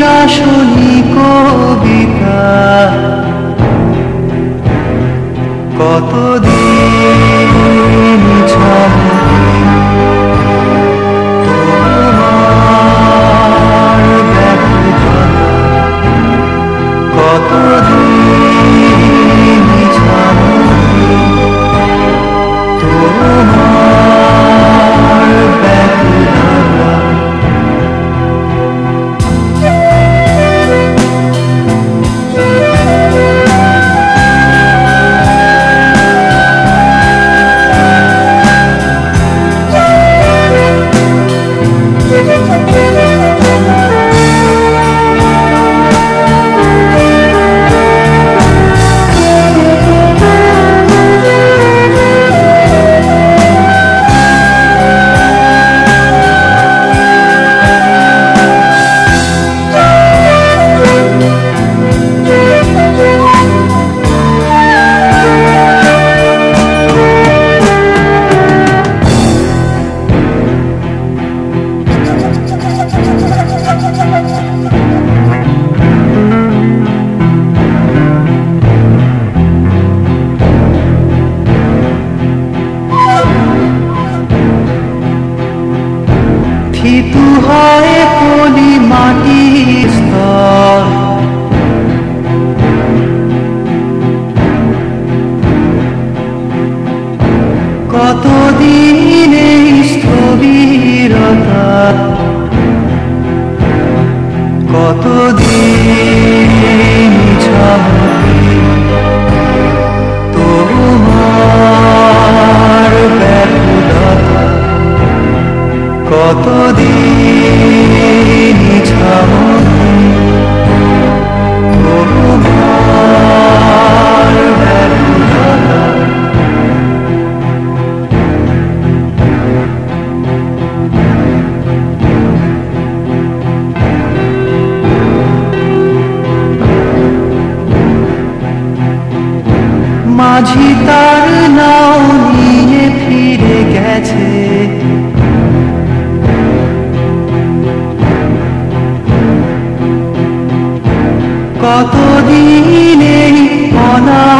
না শুনি কবিতা। কত কতদিন ছাড়বে তোমার কতদিন মাঝি তার নাও নিয়ে ফিরে গেছে। কতদিন এই অনা